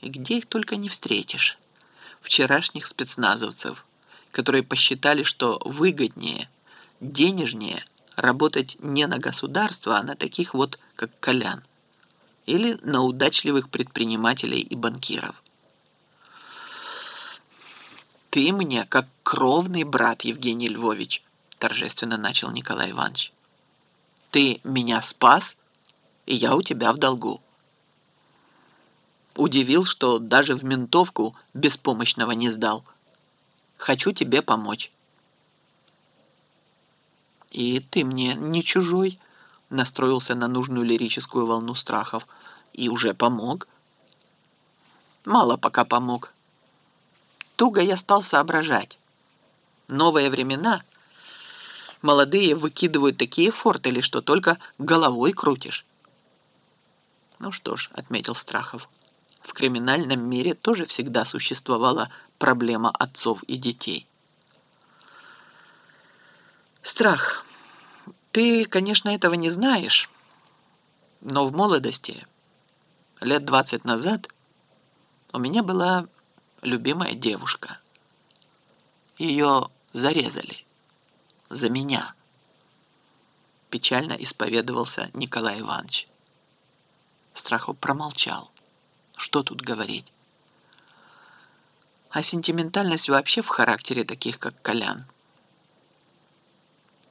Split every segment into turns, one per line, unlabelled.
И где их только не встретишь. Вчерашних спецназовцев, которые посчитали, что выгоднее, денежнее работать не на государство, а на таких вот, как Колян. Или на удачливых предпринимателей и банкиров. «Ты мне как кровный брат, Евгений Львович», торжественно начал Николай Иванович. «Ты меня спас, и я у тебя в долгу». Удивил, что даже в ментовку беспомощного не сдал. Хочу тебе помочь. И ты мне не чужой, настроился на нужную лирическую волну страхов. И уже помог. Мало пока помог. Туго я стал соображать. Новые времена. Молодые выкидывают такие фортели, что только головой крутишь. Ну что ж, отметил Страхов в криминальном мире тоже всегда существовала проблема отцов и детей. Страх. Ты, конечно, этого не знаешь, но в молодости, лет двадцать назад, у меня была любимая девушка. Ее зарезали. За меня. Печально исповедовался Николай Иванович. Страхов промолчал. Что тут говорить? А сентиментальность вообще в характере таких, как Колян.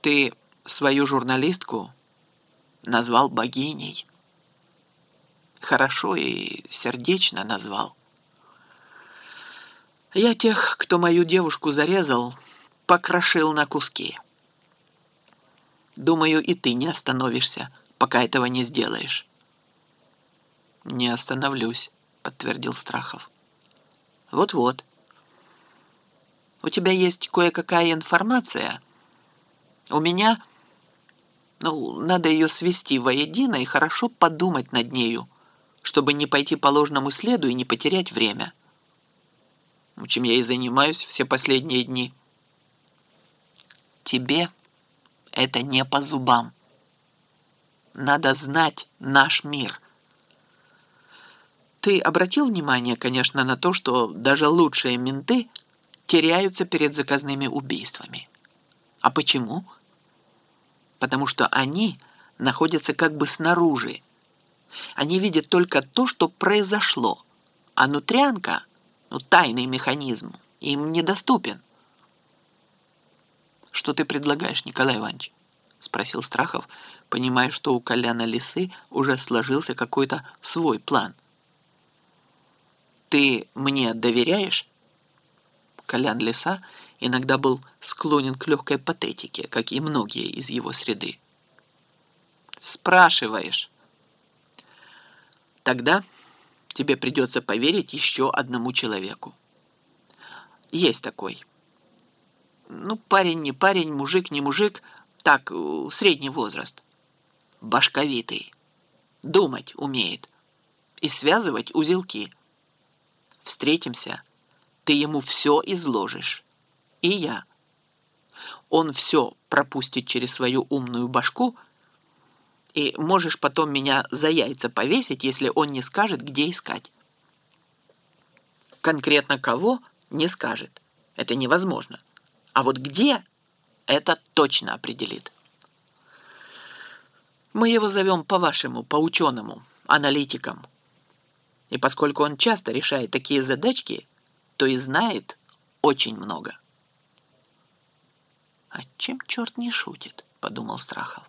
Ты свою журналистку назвал богиней. Хорошо и сердечно назвал. Я тех, кто мою девушку зарезал, покрошил на куски. Думаю, и ты не остановишься, пока этого не сделаешь. Не остановлюсь подтвердил Страхов. Вот-вот. У тебя есть кое-какая информация. У меня... Ну, надо ее свести воедино и хорошо подумать над нею, чтобы не пойти по ложному следу и не потерять время. Чем я и занимаюсь все последние дни. Тебе это не по зубам. Надо знать наш мир – ты обратил внимание, конечно, на то, что даже лучшие менты теряются перед заказными убийствами. А почему? Потому что они находятся как бы снаружи. Они видят только то, что произошло, а нутрянка, ну, тайный механизм, им недоступен. «Что ты предлагаешь, Николай Иванович?» — спросил Страхов, понимая, что у Коляна Лисы уже сложился какой-то свой план — «Ты мне доверяешь?» Колян Лиса иногда был склонен к легкой патетике, как и многие из его среды. «Спрашиваешь?» «Тогда тебе придется поверить еще одному человеку. Есть такой. Ну, парень не парень, мужик не мужик, так, средний возраст. Башковитый. Думать умеет. И связывать узелки». Встретимся, ты ему все изложишь. И я. Он все пропустит через свою умную башку, и можешь потом меня за яйца повесить, если он не скажет, где искать. Конкретно кого не скажет. Это невозможно. А вот где, это точно определит. Мы его зовем по-вашему, по-ученому, аналитиком. И поскольку он часто решает такие задачки, то и знает очень много. «А чем черт не шутит?» — подумал Страхов.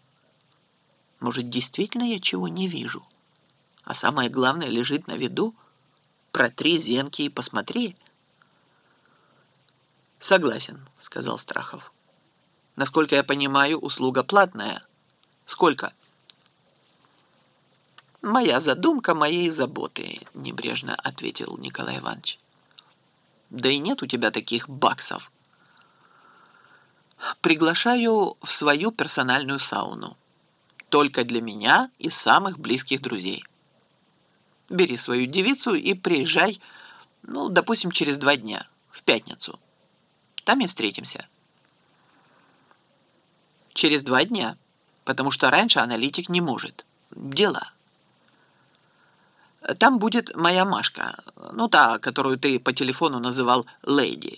«Может, действительно я чего не вижу? А самое главное лежит на виду? Протри зенки и посмотри». «Согласен», — сказал Страхов. «Насколько я понимаю, услуга платная. Сколько?» «Моя задумка моей заботы», — небрежно ответил Николай Иванович. «Да и нет у тебя таких баксов. Приглашаю в свою персональную сауну. Только для меня и самых близких друзей. Бери свою девицу и приезжай, ну, допустим, через два дня, в пятницу. Там и встретимся». «Через два дня, потому что раньше аналитик не может. Дела». Там будет моя Машка, ну та, которую ты по телефону называл леди.